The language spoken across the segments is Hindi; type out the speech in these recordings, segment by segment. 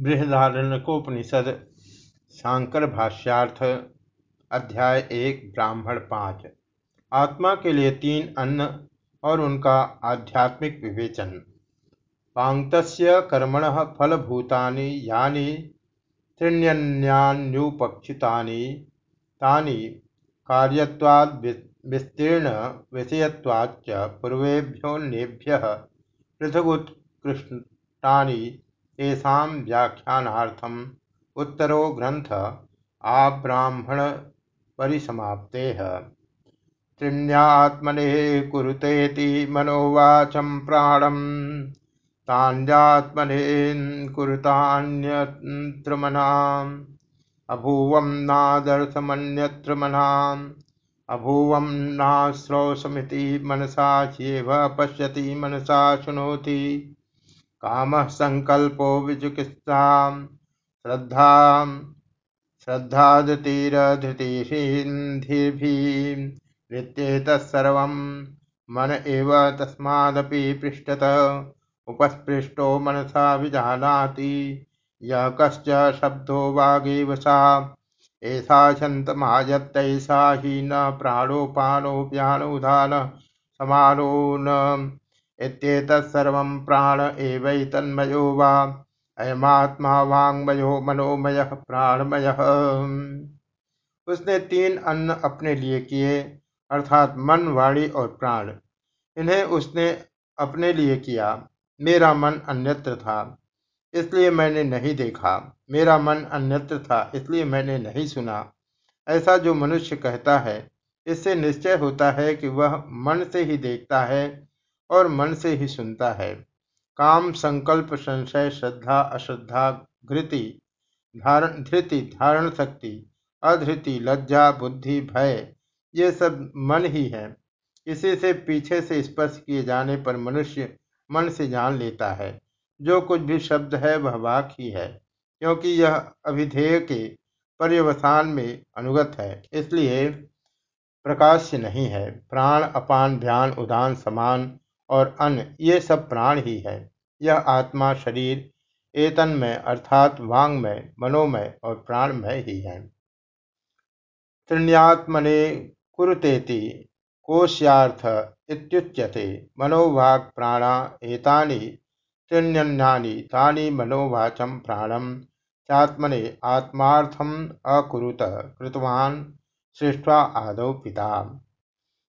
बृहदारण्यकोपनिषद, शांकर भाष्यार्थ, अध्याय एक, ब्राह्मण पाँच। आत्मा के लिए तीन अन्न और उनका आध्यात्मिक विवेचन। पांगतस्य कर्मण फलभूतानि, यानि त्रिण्यन्यान्युपक्षितानि, तानि कार्यत्वाद् विस्तीर्ण विषयत्वाच्च पूर्वेभ्योऽन्येभ्यः पृथगुत्कृष्टानि तेषां व्याख्यानार्थम् उत्तरो ग्रन्थ आब्राह्मणपरिसमाप्तेः। त्रिण्यात्मने कुरुतेति मनोवाचं प्राणम् तान्यात्मने कुरुतान्यत्र मनाम् अभूवं नादर्थमन्यत्र मनाम् अभूवं नाश्रौषमिति मनसा ह्येव पश्यति, मनसा शृणोति। काम संकल्पो विजुकिस्ता श्रद्धा श्रद्धाधृतिरधृतिर्भित्तर्वं मन एव तस्मादपि पृष्ठत। उपस्पृष्टो मनसा विजानाति। यः कश्च शब्दो वागेव सा। एषा शन्तमायत्तैषा हि न प्राणोपानो व्यानोदान समानो न प्राण एवैतन्मयो वा। अयमात्मा वाङ्मयो मनोमय, प्राणमय। उसने तीन अन्न अपने लिए किए, अर्थात मन, वाणी और प्राण। इन्हें उसने अपने लिए किया। मेरा मन अन्यत्र था, इसलिए मैंने नहीं देखा। मेरा मन अन्यत्र था, इसलिए मैंने नहीं सुना। ऐसा जो मनुष्य कहता है, इससे निश्चय होता है कि वह मन से ही देखता है और मन से ही सुनता है। काम, संकल्प, संशय, श्रद्धा, अश्रद्धा, घृति, धारण, धृति, धारण शक्ति, अधृति, लज्जा, बुद्धि, भय, ये सब मन ही है। इसी से पीछे से स्पर्श किए जाने पर मनुष्य मन से जान लेता है। जो कुछ भी शब्द है, वह वाक ही है, क्योंकि यह अभिधेय के पर्यवसान में अनुगत है। इसलिए प्रकाश्य नहीं है। प्राण, अपान, ध्यान, उदान, समान और अन्न ये सब प्राण ही है। यह आत्मा शरीर, एतन्मय अर्थात वांगमय, मनोमय और प्राणमय ही है। त्रिण्यात्मने कुरुतेति कोश्यार्थ इत्युच्यते, मनोवाक प्राणा एतानि त्रिण्यन्यानि तानि मनोवाचं प्राणं, चात्मने आत्मार्थम अकुरुत कृतवान, सृष्टवा आदौ पिता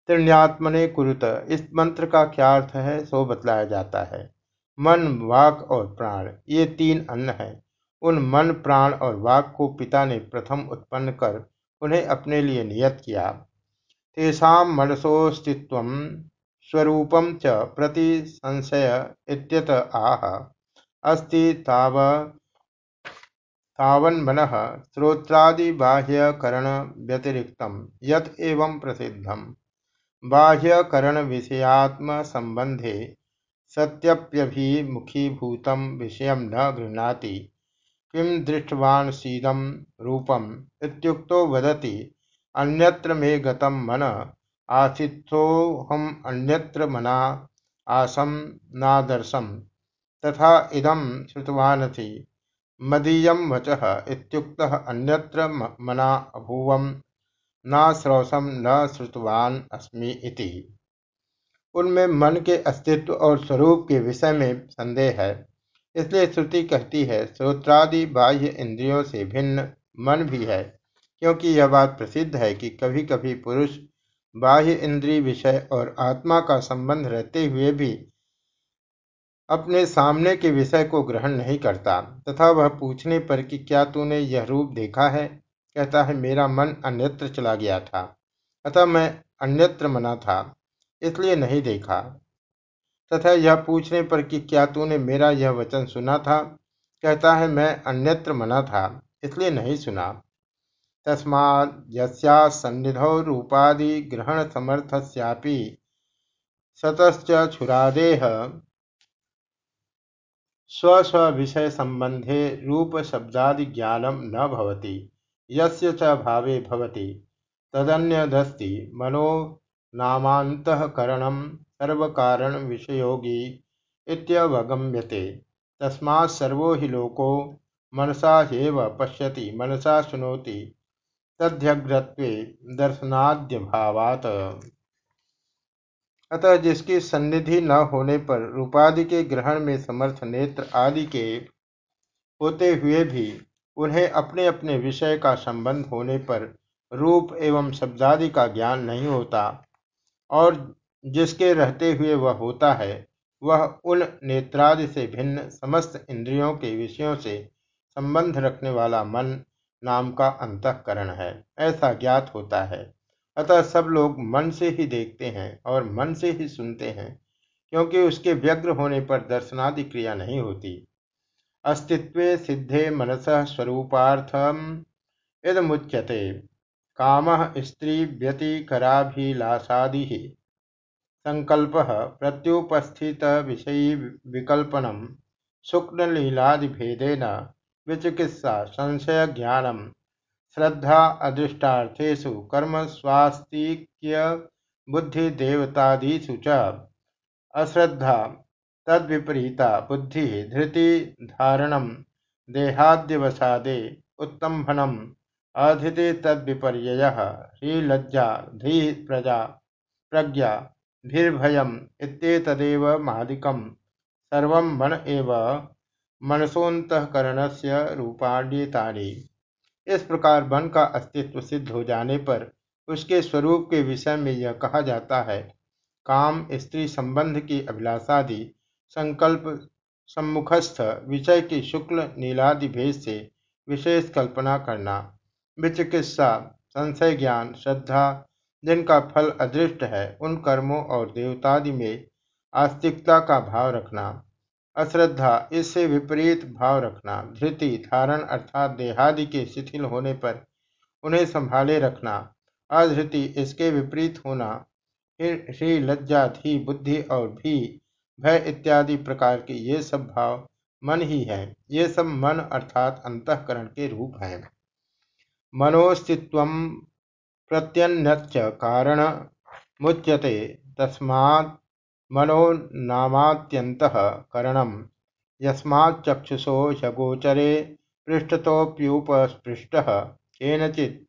त्रिण्यात्मने कुरुत। इस मंत्र का क्या अर्थ है, सो बतलाया जाता है। मन, वाक और प्राण, ये तीन अन्न है। उन मन, प्राण और वाक को पिता ने प्रथम उत्पन्न कर उन्हें अपने लिए नियत किया। तेषा मनसोस्तित्व स्वरूपम च प्रति संशय इत्यत आह। अस्ति ताव, तावन्मनः श्रोत्रादिबाह्यकरण व्यतिरिक्तम यत एवं प्रसिद्धम। बाह्यकरणविषयात्मसम्बन्धे सत्यप्यभिमुखीभूतं विषयं न गृह्णाति। किं दृष्टवानसीदं रूपम् इत्युक्तो वदति, अन्यत्र मे गतं मन आसीत्सोऽहमन्यत्र मना, आसं नादर्शं। तथा इदं श्रुतवानसि, मदीयं वचः इत्युक्तः अन्यत्र मना अभूवम्। न श्रौसम न श्रुतवान अस्मि इति। उनमें मन के अस्तित्व और स्वरूप के विषय में संदेह है। इसलिए श्रुति कहती है, श्रोत्रादि बाह्य इंद्रियों से भिन्न मन भी है, क्योंकि यह बात प्रसिद्ध है कि कभी कभी पुरुष बाह्य इंद्रिय विषय और आत्मा का संबंध रहते हुए भी अपने सामने के विषय को ग्रहण नहीं करता, तथा वह पूछने पर कि क्या तूने यह रूप देखा है? कहता है, मेरा मन अन्यत्र चला गया था, अतः मैं अन्यत्र मना था, इसलिए नहीं देखा। तथा यह पूछने पर कि क्या तूने मेरा यह वचन सुना था? कहता है, मैं अन्यत्र मना था, इसलिए नहीं सुना। तस्मात् यस्यासन्निधौ रूपादि ग्रहण समर्थस्यापि सतश्च छुरादेह स्व स्व विषय संबंधे रूप शब्दादि ज्ञानम न भवति। यस्य च भावे भवति। तदन्यदस्ति, मनो नामान्तःकरणं सर्वकारणविषयोगी इत्यवगम्यते। तस्मात् सर्वो हि लोको मनसा हेव पश्यति, मनसा सुनोति तद्यग्रत्वे दर्शनाद्यभावात्। अतः जिसकी सन्निधि न होने पर रूपादि के ग्रहण में समर्थ नेत्र आदि के होते हुए भी उन्हें अपने अपने विषय का संबंध होने पर रूप एवं शब्दादि का ज्ञान नहीं होता, और जिसके रहते हुए वह होता है, वह उन नेत्रादि से भिन्न समस्त इंद्रियों के विषयों से संबंध रखने वाला मन नाम का अंतकरण है। ऐसा ज्ञात होता है। अतः सब लोग मन से ही देखते हैं और मन से ही सुनते हैं, क्योंकि उसके व्यग्र होने पर दर्शनादि क्रिया नहीं होती। अस्तित्व सिद्धे मनस स्वरूपार्थम इदमुच्यते काम स्त्री व्यतिकराभिलाषादि। संकल्प प्रत्युपस्थित विषयी विकल्पनम शुक्ललीलादिभेदेन विचिकित्सा संशय ज्ञानम श्रद्धा अदृष्टार्थेषु कर्म स्वास्तिक्य बुद्धि च। अश्रद्धा तद्विपरीता बुद्धि धृति धारणम देहाद्यवसादे उत्तंभनम अधृति तद्विपर्य श्रीलज्जा धी प्रजा प्रज्ञा, धीर्भयम इत्येतदेव मादिकम सर्व मन एव मनसोन्तकरण से रूपाण्यतानि। इस प्रकार मन का अस्तित्व सिद्ध हो जाने पर उसके स्वरूप के विषय में यह कहा जाता है, काम, स्त्री संबंध की अभिलाषादि संकल्प सम्मुखस्थ विषय की शुक्ल नीलादि भेद से विशेष कल्पना करना विचिकित्सा संशय ज्ञान, श्रद्धा, जिनका फल अदृष्ट है, उन कर्मों और देवतादि में आस्तिकता का भाव रखना, अश्रद्धा, इससे विपरीत भाव रखना, धृति, धारण अर्थात देहादि के शिथिल होने पर उन्हें संभाले रखना, अधृति, इसके विपरीत होना श्री लज्जा धी बुद्धि और भी भय इत्यादि प्रकार के ये सब भाव मन ही है। ये सब मन अर्थात अंतकरण के रूप हैं। मनोस्तित्व प्रत्यन्नच कारण मुच्यते, तस्मात् मनो नामात्यन्तःकरणं यस्माच्चक्षुषो ह्यगोचरे पृष्ठतोऽप्युपस्पृष्टः, केनचित्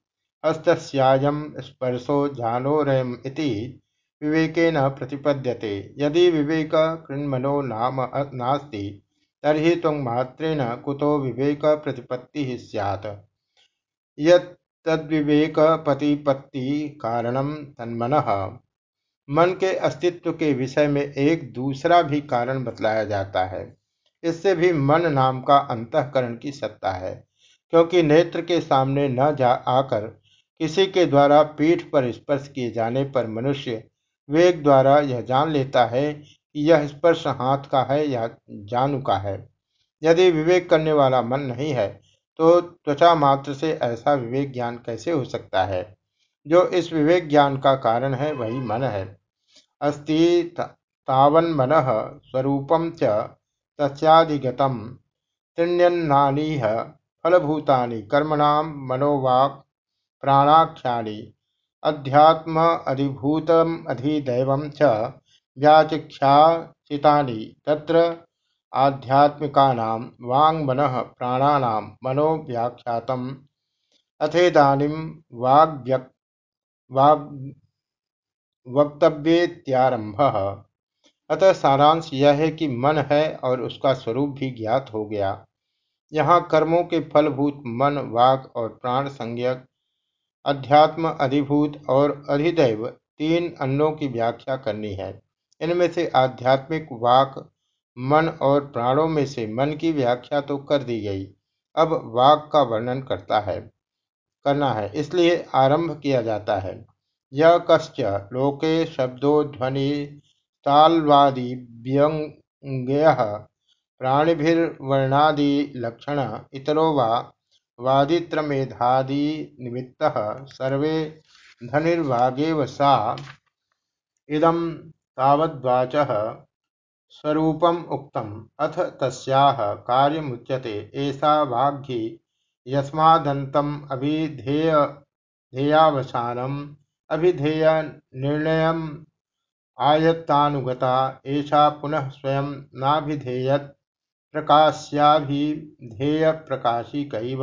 हस्तस्यायं स्पर्शो जानोरयम् इति विवेकेन प्रतिपद्यते। यदि विवेक कृन्मनो नाम, नास्ति, तर्हि त्वङ्मात्रेण कुतो विवेकप्रतिपत्तिः स्यात्। यत्तद्विवेकप्रतिपत्तिकारणं तन्मनः। मन के अस्तित्व के विषय में एक दूसरा भी कारण बतलाया जाता है। इससे भी मन नाम का अंतकरण की सत्ता है, क्योंकि नेत्र के सामने न जा आकर किसी के द्वारा पीठ पर स्पर्श किए जाने पर मनुष्य वेग द्वारा यह जान लेता है कि यह स्पर्श हाथ का है या जानू का है। यदि विवेक करने वाला मन नहीं है तो त्वचा मात्र से ऐसा विवेक ज्ञान कैसे हो सकता है? जो इस विवेक ज्ञान का कारण है, वही मन है। अस्ति तावन्मन स्वरूपम च तस्याधिगतम। त्रिण्यन्नानीह फलभूतानि कर्मणां मनोवाक् प्राणाख्यानि। अध्यात्म अधिभूतम अधिदैवं च व्याचिख्याचितानि तत्र आध्यात्मिकानां वाङ्मनः प्राणानां मनो व्याख्यातम् अथेदानीं वाग्व्यक् अतः सारांश यह है कि मन है और उसका स्वरूप भी ज्ञात हो गया। यहाँ कर्मों के फलभूत मन, वाक और प्राण संज्ञक अध्यात्म, अधिभूत और अधिदैव तीन अन्नों की व्याख्या करनी है। इनमें से आध्यात्मिक वाक, मन और प्राणों में से मन की व्याख्या तो कर दी गई। अब वाक का वर्णन करता है, करना है, इसलिए आरंभ किया जाता है। यह कश्च, लोके शब्दोध्वनिताल्वादिव्यङ्ग्यः प्राणिभिर्वर्णादिलक्षण इतरो वा वादित्रमेधादिनिमित्तः सर्वे धनिर्वागेव सा। इदं तावद्वाचः स्वरूपम् उक्तम्। अथ तस्याः कार्यमुच्यते एषा वाग्घि यस्मादन्तम् अभिधेय निर्णय आयत्तानुगता ऐसा पुनः स्वयं नाभिधेयत। प्रकाश्याभिधेय प्रकाशी कई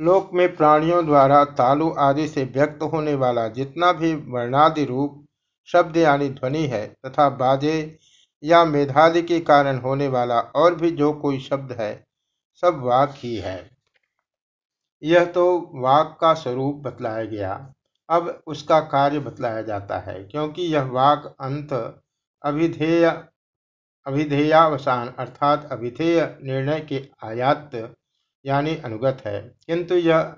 लोक में प्राणियों द्वारा तालु आदि से व्यक्त होने वाला जितना भी वर्णादि रूप, शब्द यानी ध्वनि है तथा बाजे या मेधादि के कारण होने वाला और भी जो कोई शब्द है, सब वाक ही है। यह तो वाक का स्वरूप बतलाया गया। अब उसका कार्य बतलाया जाता है, क्योंकि यह वाक अंत अभिधेय अभिधेयावसान अर्थात अभिधेय निर्णय के आयात यानी अनुगत है। किंतु यह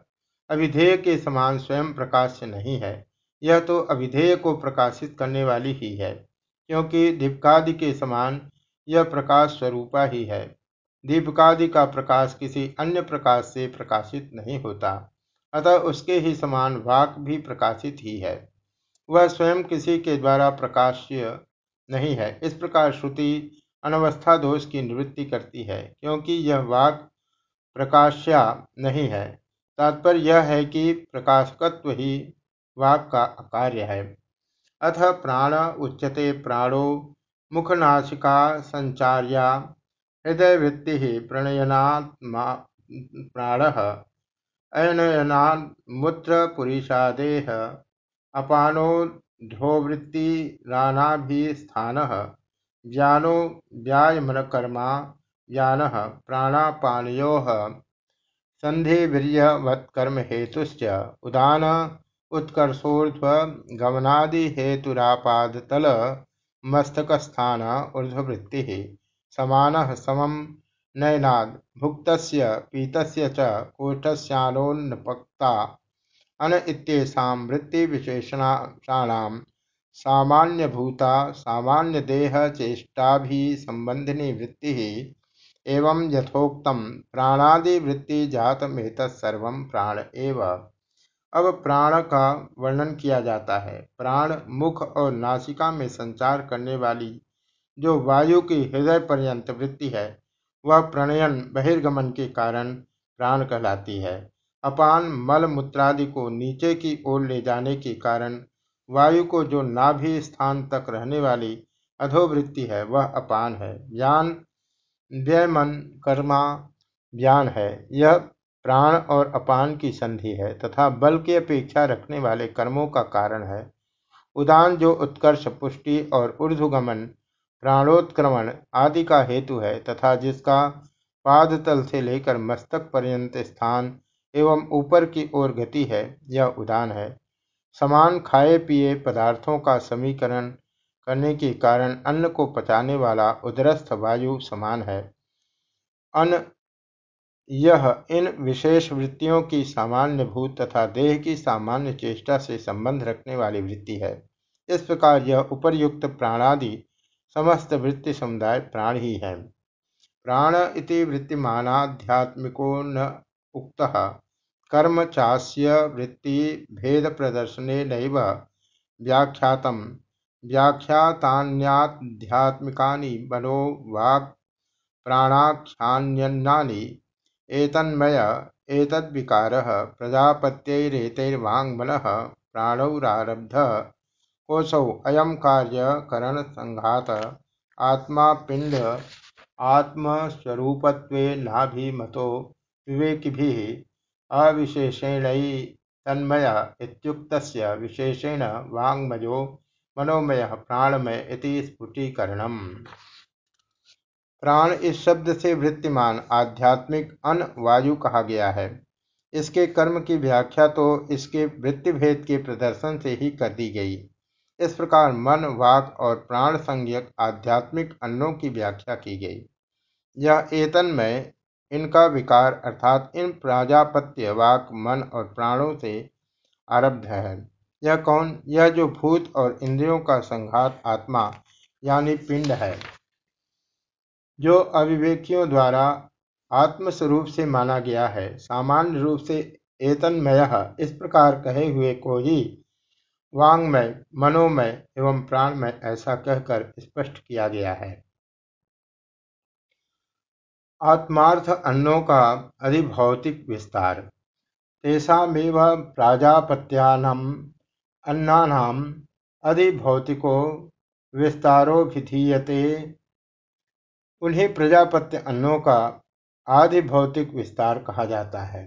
अभिधेय के समान स्वयं प्रकाश नहीं है। यह तो अभिधेय को प्रकाशित करने वाली ही है, क्योंकि दीपकादि के समान यह प्रकाश स्वरूपा ही है। दीपकादि का प्रकाश किसी अन्य प्रकाश से प्रकाशित नहीं होता, अतः उसके ही समान वाक भी प्रकाशित ही है। वह स्वयं किसी के द्वारा प्रकाश्य नहीं है। इस प्रकार श्रुति अनवस्था दोष की निवृत्ति करती है, क्योंकि यह वाक प्रकाश्या नहीं है। तात्पर्य यह है कि प्रकाशकत्व ही वाक का कार्य है। अथ प्राण उच्यते प्राणो मुखनाशिका संचार्या हृदयवृत्ति प्रणयनात्मा प्राण अयनयनान्मूत्रपुरीषादेह अपानोध्योवृत्तिरानाभिस्थानः ज्ञानो व्यायमनकर्मा ज्ञानः प्राणापानयोः। संधिवीर्यवत्कर्म हेतुश्च उदान उत्कर्षोर्ध्वगमनादिहेतुरापादतल, मस्तकस्थान ऊर्ध्ववृत्तिः। समानः समं नयनाद्, भुक्तस्य, पीतस्य च कोष्ठस्यानोन्नपक्ता अन इत्येषां वृत्तिविशेषणानां सामान्यभूता सामान्यदेहचेष्टाभिसंबन्धिनी वृत्तिः एवं यथोक्तम प्राणादिवृत्तिजातमेतत्सर्वं प्राण एव। अब प्राण का वर्णन किया जाता है। प्राण मुख और नासिका में संचार करने वाली जो वायु की हृदय पर्यंत वृत्ति है, वह प्रणयन, बहिर्गमन के कारण प्राण कहलाती है। अपान मल मूत्रादि को नीचे की ओर ले जाने के कारण वायु को जो नाभि स्थान तक रहने वाली अधोवृत्ति है, वह अपान है। ज्ञान, व्ययमन, कर्मा, ज्ञान है। यह प्राण और अपान की संधि है तथा बल की अपेक्षा रखने वाले कर्मों का कारण है। उदान जो उत्कर्ष, पुष्टि और ऊर्ध्वगमन, प्राणोत्क्रमण आदि का हेतु है तथा जिसका पादतल से लेकर मस्तक पर्यंत स्थान एवं ऊपर की ओर गति है, यह उदान है। समान खाए पिए पदार्थों का समीकरण करने के कारण अन्न को पचाने वाला उदरस्थ वायु समान है। अन, यह इन विशेष वृत्तियों की सामान्य भूत तथा देह की सामान्य चेष्टा से संबंध रखने वाली वृत्ति है। इस प्रकार यह उपर्युक्त प्राणादि समस्त वृत्ति समुदाय प्राण ही है। प्राण इति वृत्तिमानाध्यात्मिको न उक्त। कर्म चास्य वृत्ति भेद प्रदर्शन नैव व्याख्यात व्याख्यातान्याध्यात्मिकानि मनो वाक् प्राणाख्यान्यन्नानि। एतन्मय, एतद्विकारः, प्रजापत्यैरेतैर्वाङ्मनः, प्राणौरारब्धः कोशौ अयम कार्य करण संघात आत्मा पिंड आत्मस्वरूपत्वेनाभिमतो विवेकिभिः अविशेषेण तन्मय इत्युक्तस्य विशेषेण वाङ्मयो मनोमय प्राणमय इति प्राण इस शब्द से वृत्तिमान, आध्यात्मिक, अन वायु कहा गया है। इसके कर्म की व्याख्या तो इसके वृत्तिभेद के प्रदर्शन से ही कर दी गई। इस प्रकार मन, वाक और प्राण संज्ञक आध्यात्मिक अन्नों की व्याख्या की गई। यह एतन्मय इनका विकार अर्थात इन प्राजापत्य वाक मन और प्राणों से आरब्ध है। यह कौन? यह जो भूत और इंद्रियों का संघात आत्मा, यानी पिंड है, जो अविवेकियों द्वारा आत्मस्वरूप से माना गया है। सामान्य रूप से एतन्मय, इस प्रकार कहे हुए को ही वांगमय मनोमय एवं प्राणमय ऐसा कहकर स्पष्ट किया गया है। आत्मार्थ अन्नों का अधिभौतिक विस्तार। तेषामेव प्राजापत्यानाम अन्नानाम अधिभौतिको विस्तारोभिधीयते उन्हें प्रजापत्य अन्नों का आदि भौतिक विस्तार कहा जाता है।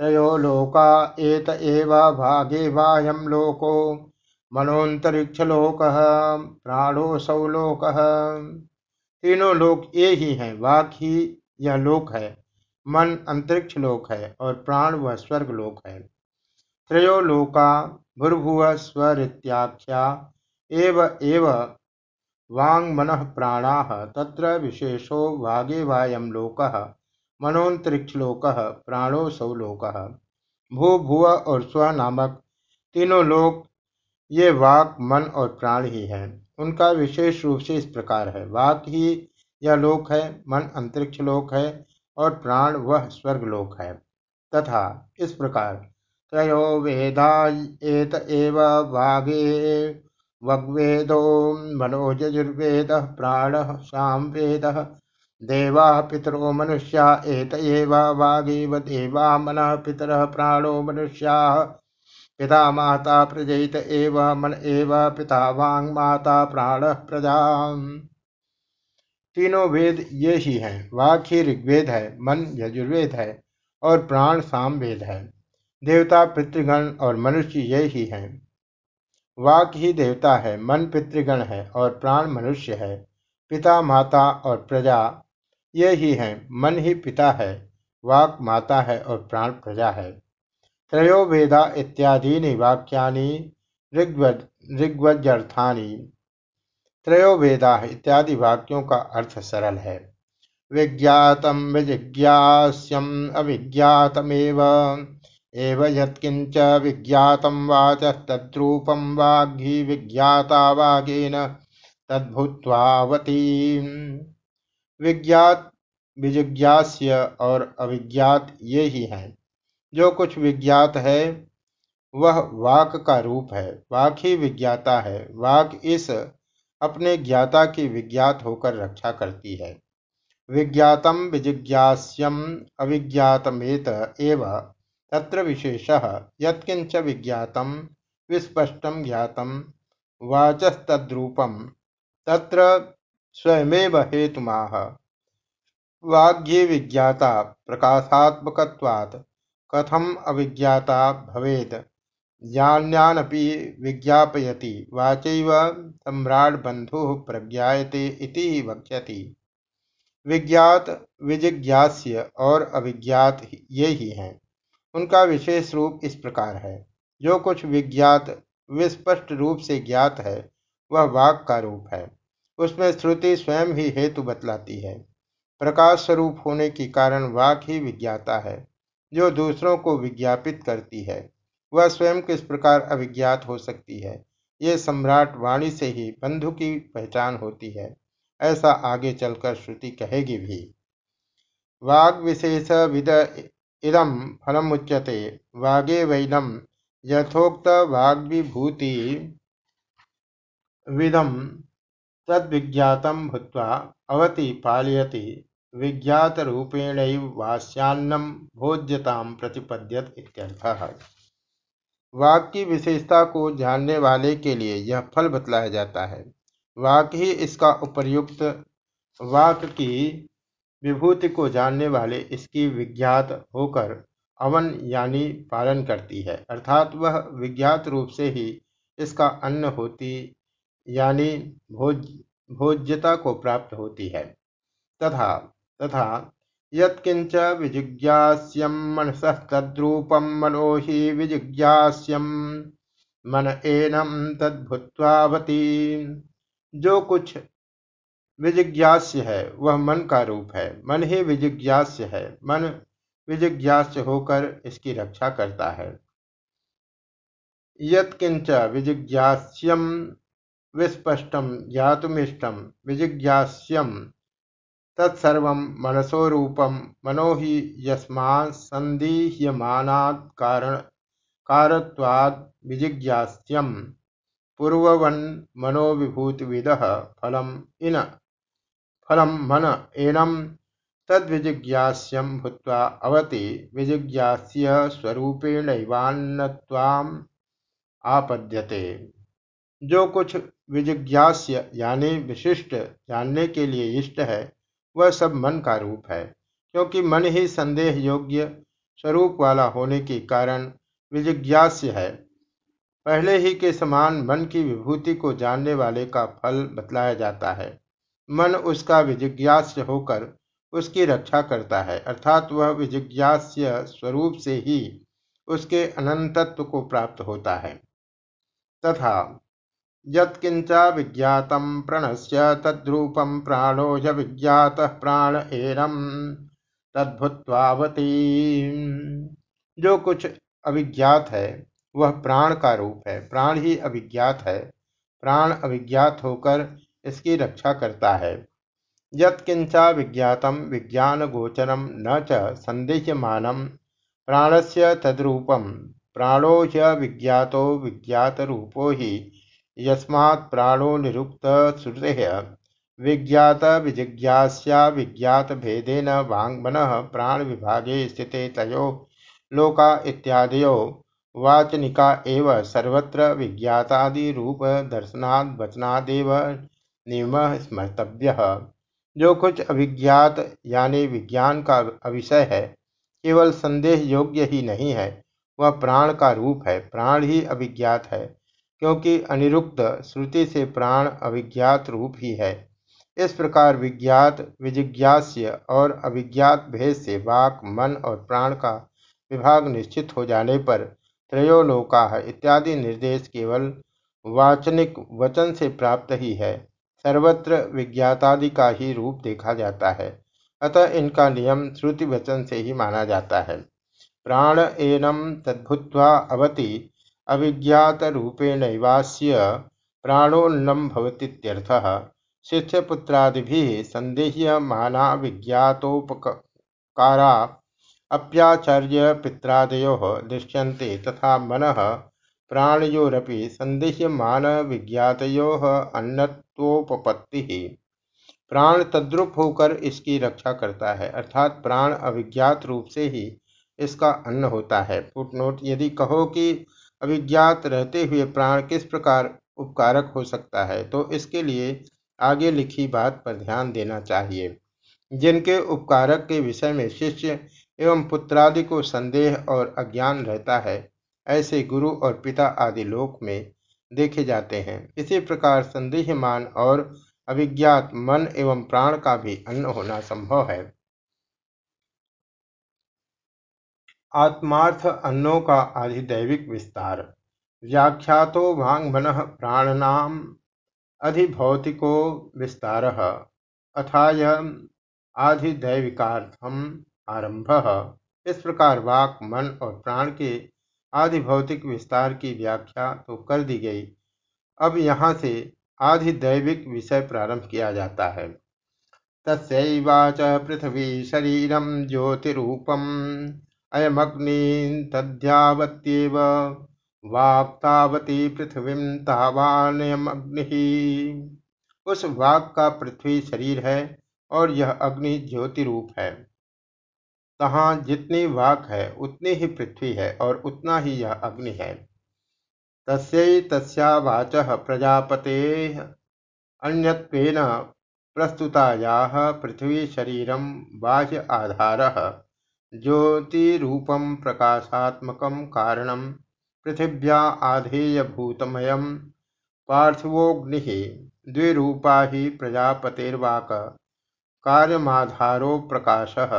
त्रयो लोका एत एव भागे वायम लोको मनोन्तरिक्ष लोक प्राणोसौ लोक तीनों लोक ये ही हैं, वाक ही यह लोक है, मन अंतरिक्ष लोक है और प्राण व स्वर्ग लोक है। त्रयो लोका भूर्भुव स्वरित्याख्या एव एव वांग मन प्राणा तत्र विशेषो भागे वायम लोक मनोन्तरिक्षलोक प्राणो सौ लोक। भू भुव और स्व नामक तीनों लोक, ये वाक, मन और प्राण ही हैं। उनका विशेष रूप से इस प्रकार है। वाक ही यह लोक है, मन अंतरिक्ष लोक है और प्राण वह स्वर्ग लोक है। तथा इस प्रकार त्रयो वेदा एत एव वागे वग्वेदो मनोजुर्वेद प्राण साम वेद देवा पितरो मनुष्या एत एव वागेव देवा मन पितर प्राणो मनुष्या पिता माता प्रजयित एव मन एव पिता वांग माता प्राण प्रजा तीनों वेद ये ही हैं। वाक ही ऋग्वेद है, मन यजुर्वेद है और प्राण साम वेद है। देवता, पितृगण और मनुष्य ये ही हैं। वाक ही देवता है, मन पितृगण है और प्राण मनुष्य है। पिता, माता और प्रजा ये ही हैं। मन ही पिता है वाक माता है और प्राण प्रजा है। त्रयो वेदा इत्यादीनि वाक्यानि ऋग्वज्र्थानि त्रयो वेदा इत्यादि वाक्यों का अर्थ सरल है। विज्ञातम विजिज्ञास्यम अविज्ञातमेव, एव यत्किंच विज्ञातम वाच तद्रूपम वाग्घी विज्ञाता वागेन तद्भुत्वावती विज्ञात, विजिज्ञास्य और अविज्ञात ये ही हैं। जो कुछ विज्ञात है, वह वाक का रूप है। वाक ही विज्ञाता है। वाक इस अपने ज्ञाता की विज्ञात होकर रक्षा करती है। विज्ञातम विजिज्ञास्यम अविज्ञातमेत एव तत्र विशेष यत्किंच विज्ञातम विस्पष्टम ज्ञातम वाचस्तद्रूपम तत्र स्वयमेव हेतुमाह वाग्ये विज्ञाता प्रकाशात्मकत्वात् कथम अविज्ञाता भवेद ज्ञान्यानपि विज्ञापयति, वाचैव सम्राट बंधु प्रज्ञाते वक्ष्यति। विज्ञात विजिज्ञास्य और अविज्ञात ये ही हैं। उनका विशेष रूप इस प्रकार है। जो कुछ विज्ञात विस्पष्ट रूप से ज्ञात है, वह वाक का रूप है। उसमें श्रुति स्वयं ही हेतु बतलाती है। प्रकाश स्वरूप होने के कारण वाक ही विज्ञाता है। जो दूसरों को विज्ञापित करती है, वह स्वयं किस प्रकार अविज्ञात हो सकती है? ये सम्राट वाणी से ही बंधु की पहचान होती है, ऐसा आगे चलकर श्रुति कहेगी भी। वाग विशेष विद इदम फलम उच्यते, वागे वैनम यथोक्त वाग्विभूति विदम तद्विज्ञातम भूत अवति पालयति। विज्ञात रूपेण वास्यान्नम भोज्यताम प्रतिपद्यत इत्यर्थः। वाक की विशेषता को जानने वाले के लिए यह फल बतलाया जाता है। वाक ही इसका उपर्युक्त वाक की विभूति को जानने वाले इसकी विज्ञात होकर अवन यानी पालन करती है। अर्थात वह विज्ञात रूप से ही इसका अन्न होती यानी भोज, भोज्यता को प्राप्त होती है। तथा तथा यत्किंच विजिज्ञास्यम मनसस्तद्रूपम मनो ही विजिज्ञास्यम। मन एनम तद्भुत्वावती। जो कुछ विजिज्ञास्य है, वह मन का रूप है। मन ही विजिज्ञास्य है। मन विजिज्ञास्य होकर इसकी रक्षा करता है। यत्किंच विजिज्ञास्यम, विस्पष्टम, ज्ञातुमिष्टम, विजिज्ञास्यम तत्सर्व मनसो रूपम मनो ही यस्मासंदीह्यमानात् कारण कारत्वाद् विजिज्ञास्यम। पूर्ववन मनो मनोविभूतिविद फलम इन फलम मन एनम। तद्विजिज्ञास्यम भूत्वा अवति विजिज्ञास्य स्वरूपेणैवान्नत्वाम् आपद्यते। जो कुछ विजिज्ञास्य यानी विशिष्ट, जानने के लिए इष्ट है वह सब मन का रूप है, क्योंकि मन ही संदेह योग्य स्वरूप वाला होने के कारण विजिज्ञास्य है। पहले ही के समान मन की विभूति को जानने वाले का फल बतलाया जाता है। मन उसका विजिज्ञास्य होकर उसकी रक्षा करता है, अर्थात वह विजिज्ञास्य स्वरूप से ही उसके अनंतत्व को प्राप्त होता है। तथा यत्किंचा विज्ञातम प्रणस्य तद्रूपम प्राणो य विज्ञात प्राण एनम तद्भुत्वावती। जो कुछ अविज्ञात है, वह प्राण का रूप है। प्राण ही अविज्ञात है। प्राण अविज्ञात होकर इसकी रक्षा करता है। यत्किंचा विज्ञातम विज्ञान गोचरम न च संदेह्यमानम प्राणस्य तद्रूपम प्राणो ह्य विज्ञातो विज्ञात रूपो ही यस्मात् प्राणो निरुक्त श्रुते। विज्ञात विजिज्ञास्या विज्ञात भेदेन वाङ्मन प्राण विभागे स्थिते तयो लोका इत्यादयो वाचनिका एव सर्वत्र दर्शनाद वचनादेव नियम स्मर्तव्य जो कुछ अभिज्ञात यानी विज्ञान का अविषय है, केवल संदेह योग्य ही नहीं है, वह प्राण का रूप है, प्राण ही अभिज्ञात है। क्योंकि अनिरुक्त श्रुति से प्राण अभिज्ञात रूप ही है। इस प्रकार विज्ञात, विजिज्ञास्य और अभिज्ञात भेद से वाक, मन और प्राण का विभाग निश्चित हो जाने पर त्रयोलोका इत्यादि निर्देश केवल वाचनिक वचन से प्राप्त ही है। सर्वत्र विज्ञातादि का ही रूप देखा जाता है। अतः इनका नियम श्रुति वचन से ही माना जाता है। प्राण एनम तद्भुत्वा अवति अविज्ञात रूपेणैवास्य प्राणोन्नम भवतीत्यर्थः शिष्यपुत्रादिभिः संदेह्यमाना विज्ञातोपकारा अप्याचार्य पित्रादयो दृश्यन्ते तथा मनः प्राणयोरपि संदेह्यमान विज्ञातयोः अन्नत्वोपपत्ति। प्राण तद्रुप होकर इसकी रक्षा करता है, अर्थात प्राण अविज्ञात रूप से ही इसका अन्न होता है। फुटनोट, यदि कहो कि अविज्ञात रहते हुए प्राण किस प्रकार उपकारक हो सकता है? तो इसके लिए आगे लिखी बात पर ध्यान देना चाहिए। जिनके उपकारक के विषय में शिष्य एवं पुत्रादि को संदेह और अज्ञान रहता है, ऐसे गुरु और पिता आदि लोक में देखे जाते हैं। इसी प्रकार संदेहमान और अभिज्ञात मन एवं प्राण का भी अन्न होना संभव है। आत्मार्थ अन्नों का आधिदैविक विस्तार। व्याख्यातो वांग मन प्राणनाम अधिभौतिको विस्तार। अथाय आधिदैविकार्थम आरंभ इस प्रकार वाक, मन और प्राण के आदि भौतिक विस्तार की व्याख्या तो कर दी गई। अब यहाँ से आधिदैविक विषय प्रारंभ किया जाता है। तस्वाच पृथ्वी शरीरम ज्योतिरूपम। अयमग्नि तद्यावत्येव वाक्तावती पृथ्वी तावानयमग्नि। उस वाक का पृथ्वी शरीर है और यह अग्नि ज्योति रूप है। तहाँ जितनी वाक है, उतनी ही पृथ्वी है और उतना ही यह अग्नि है। तस्यै प्रजापते, अन्यत्वेन प्रस्तुतायाः पृथ्वी शरीरं बाह्य आधारः। ज्योतिरूपं प्रकाशात्मकं कारणं पृथिव्या आधेयभूतमयं पार्थिवोऽग्निः द्विरूपा हि प्रजापतेर्वाक कार्यमाधारो प्रकाशः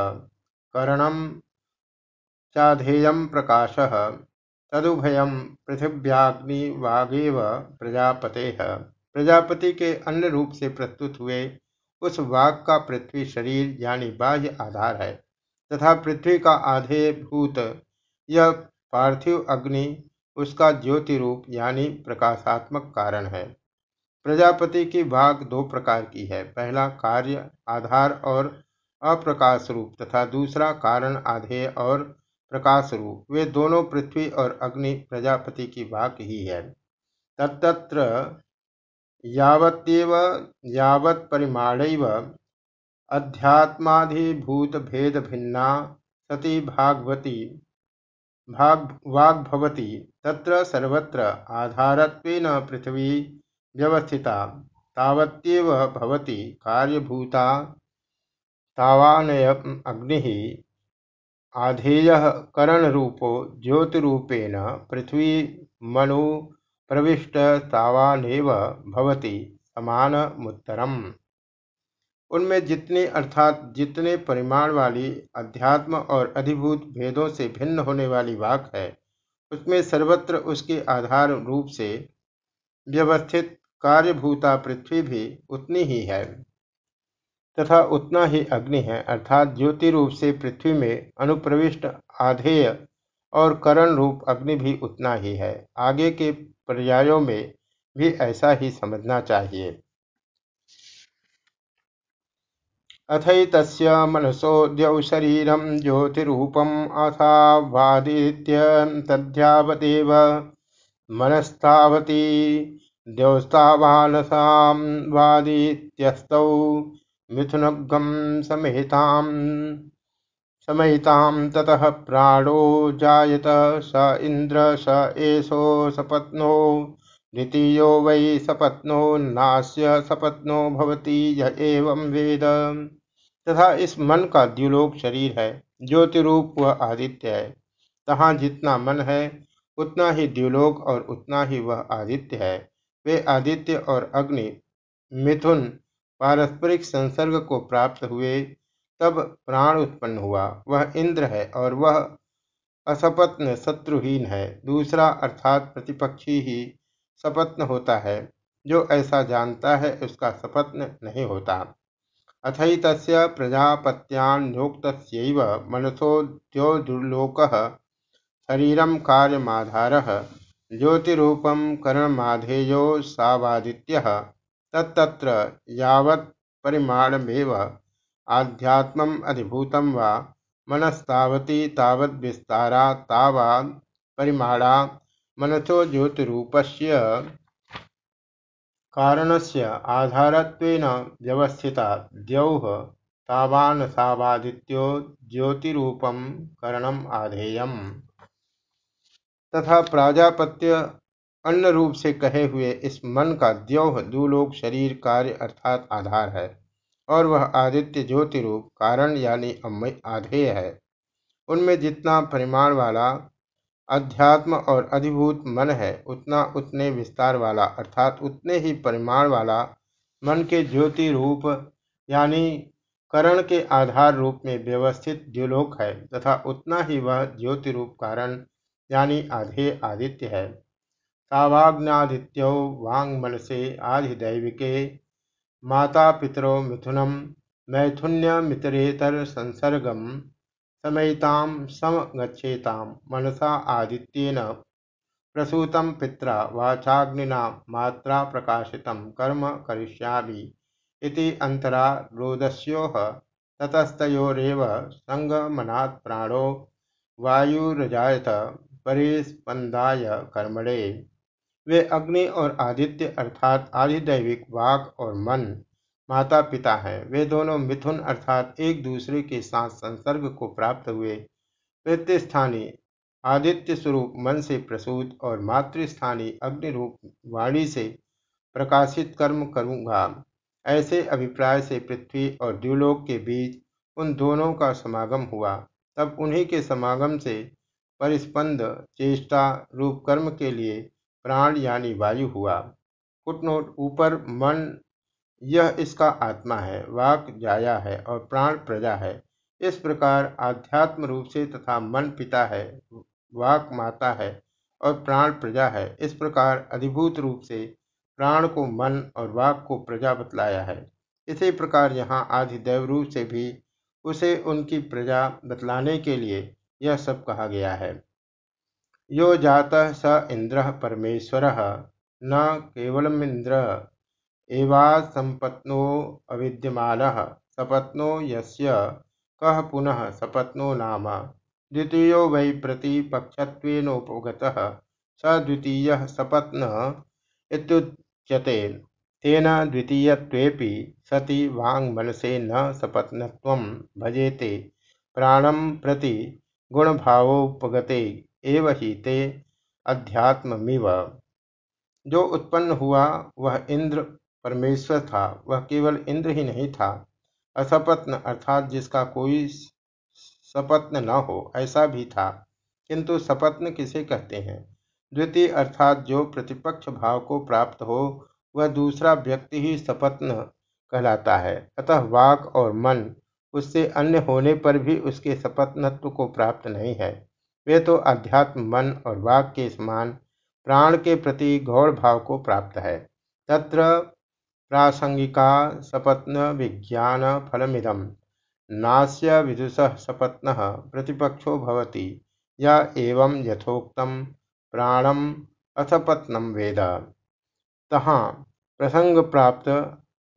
करणं चाधेयं प्रकाशः तदुभयं पृथिव्याग्निवागेव प्रजापते। प्रजापति के अन्य रूप से प्रस्तुत हुए उस वाक का पृथ्वी शरीर यानी बाह्य आधार है। तथा पृथ्वी का आधेय भूत। यह पार्थिव अग्नि उसका ज्योति रूप यानी प्रकाशात्मक कारण है। प्रजापति की भाग दो प्रकार की है। पहला कार्य आधार और अप्रकाश रूप तथा दूसरा कारण आधेय और प्रकाश रूप। वे दोनों पृथ्वी और अग्नि प्रजापति की भाग ही है। तत्र यावत्येव यावत् अध्यात्माधिभूत भेद भिन्ना सती भागवती, भाग, वाग्भवती, तत्र सर्वत्र आधारत्वेन पृथ्वी व्यवस्थिता, तावत्येव भवति कार्यभूता तावानय अग्नि, आधेय करणरूपो ज्योतिरूपेण पृथ्वी मनु प्रविष्ट तावानेव भवति समानमुत्तरम। उनमें जितने, अर्थात जितने परिमाण वाली अध्यात्म और अधिभूत भेदों से भिन्न होने वाली वाक है, उसमें सर्वत्र उसके आधार रूप से व्यवस्थित कार्यभूता पृथ्वी भी उतनी ही है। तथा उतना ही अग्नि है, अर्थात ज्योति रूप से पृथ्वी में अनुप्रविष्ट आधेय और करण रूप अग्नि भी उतना ही है। आगे के पर्यायों में भी ऐसा ही समझना चाहिए। अथत मनसोद्यौ शरीरं ज्योतिरूपम् अथावादित्य तद्यावदेव मनस्तावती द्यौस्तावानसां वादित्यस्तौ मिथुनगम समेतां समयितां ततः प्राणो जायत स इंद्र स एषो सपत्नो द्वितीयो वै सपत्नो नास्य सपत्नो भवती, य एवं वेद। तथा इस मन का द्युलोक शरीर है, ज्योतिरूप वह आदित्य है। तहाँ जितना मन है, उतना ही द्युलोक और उतना ही वह आदित्य है। वे आदित्य और अग्नि, मिथुन, पारस्परिक संसर्ग को प्राप्त हुए, तब प्राण उत्पन्न हुआ। वह इंद्र है और वह असपत्न शत्रुहीन है। दूसरा अर्थात प्रतिपक्षी ही सपत्न होता है। जो ऐसा जानता है, उसका सपत्न नहीं होता। अथैत प्रजापत्यान्योक्तस्यैव मनसोद्योदुर्लोकः शरीरं कार्यमाधारः, ज्योतिरूपं करणमाधेयो सावादित्यः, तत्तत्र यावत्परिमाणमेव आध्यात्मम् अधिभूतं वा, मनस्तावती तावद्विस्तारा तावात्परिमाणा मनसो ज्योतिरूपस्य कारणस्य आधारत्वेन व्यवस्थिता द्यौः तावानसावादित्यो ज्योतिरूपं करणम आधेयम्। तथा प्राजापत्य अन्न रूप से कहे हुए इस मन का द्योह दूलोक शरीर कार्य अर्थात आधार है, और वह आदित्य ज्योति रूप कारण यानी आधेय है। उनमें जितना परिमाण वाला अध्यात्म और अधिभूत मन है, उतना उतने विस्तार वाला, अर्थात उतने ही परिमाण वाला, मन के ज्योति रूप, यानी करण के आधार रूप में व्यवस्थित द्व्युलोक है, तथा उतना ही वह ज्योति रूप कारण, यानी आधे आदित्य है। सावाग्नादित्यो वांग मन से आधिदैविके माता पितरो मिथुनम मैथुन्य मितरेतर संसर्गम। समयितां समगच्छेतां मनसा आदित्येन प्रसूतं पित्रा वाचाग्निना मात्रा प्रकाशितं कर्म करिष्यामि इति अंतरा रोदस्योः ततस्तयोरेव संगमनात् प्राणो वायुरजायत परिस्पंदाय कर्मणे। वे अग्नि और आदित्य अर्थात आधिदैविक वाक और मन माता पिता हैं। वे दोनों मिथुन अर्थात एक दूसरे के साथ संसर्ग को प्राप्त हुए। वृत्तिस्थानी आदित्य स्वरूप मन से प्रसूत और मातृस्थानी अग्नि रूप वाणी से प्रकाशित कर्म करूँगा। ऐसे अभिप्राय से पृथ्वी और द्व्यूलोक के बीच उन दोनों का समागम हुआ। तब उन्हीं के समागम से परिस्पंद, चेष्टा, रूप कर्म के लिए प्राण यानी वायु हुआ। फुटनोट ऊपर मन यह इसका आत्मा है, वाक जाया है और प्राण प्रजा है। इस प्रकार आध्यात्म रूप से तथा मन पिता है, वाक माता है और प्राण प्रजा है। इस प्रकार अधिभूत रूप से प्राण को मन और वाक को प्रजा बतलाया है। इसी प्रकार यहाँ आधिदेव रूप से भी उसे उनकी प्रजा बतलाने के लिए यह सब कहा गया है। यो जाता स इंद्र परमेश्वर, न केवलमिंद्र एवासंपत्नो अविद्यमानः, सपत्नो यस्य, कः पुनः सपत्नो नाम। द्वितीयो वै प्रतिपक्षत्वेनोपगतः, स द्वितीयः सपत्न इत्युच्यते। तेन द्वितीयत्वेऽपि सति वाङ्मनसे न सपत्नत्वं भजेते। प्राणं प्रति गुणभावोपगते एव हि ते अध्यात्ममिव। जो उत्पन्न हुआ, वह इंद्र परमेश्वर था, वह केवल इंद्र ही नहीं था। असपत्न अर्थात जिसका कोई सपत्न न हो, ऐसा भी था। किंतु सपत्न किसे कहते हैं? द्वितीय अर्थात जो प्रतिपक्ष भाव को प्राप्त हो, वह दूसरा व्यक्ति ही सपत्न कहलाता है। अतः वाक और मन, उससे अन्य होने पर भी उसके सपत्नत्व को प्राप्त नहीं है। वे तो अध्यात्म मन और वाक के समान प्राण के प्रति गौड़ भाव को प्राप्त है। तत्र प्रासंगिका सपत्न विज्ञान फलमिदम नास्य विदुष सपत्न प्रतिपक्षो भवति। या एवं यथोक्तम प्राणम असपत्नम वेद। तहाँ प्रसंग प्राप्त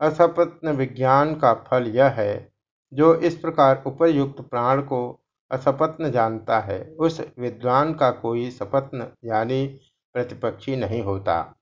असपत्न विज्ञान का फल यह है, जो इस प्रकार उपयुक्त प्राण को असपत्न जानता है। उस विद्वान का कोई सपत्न यानी प्रतिपक्षी नहीं होता।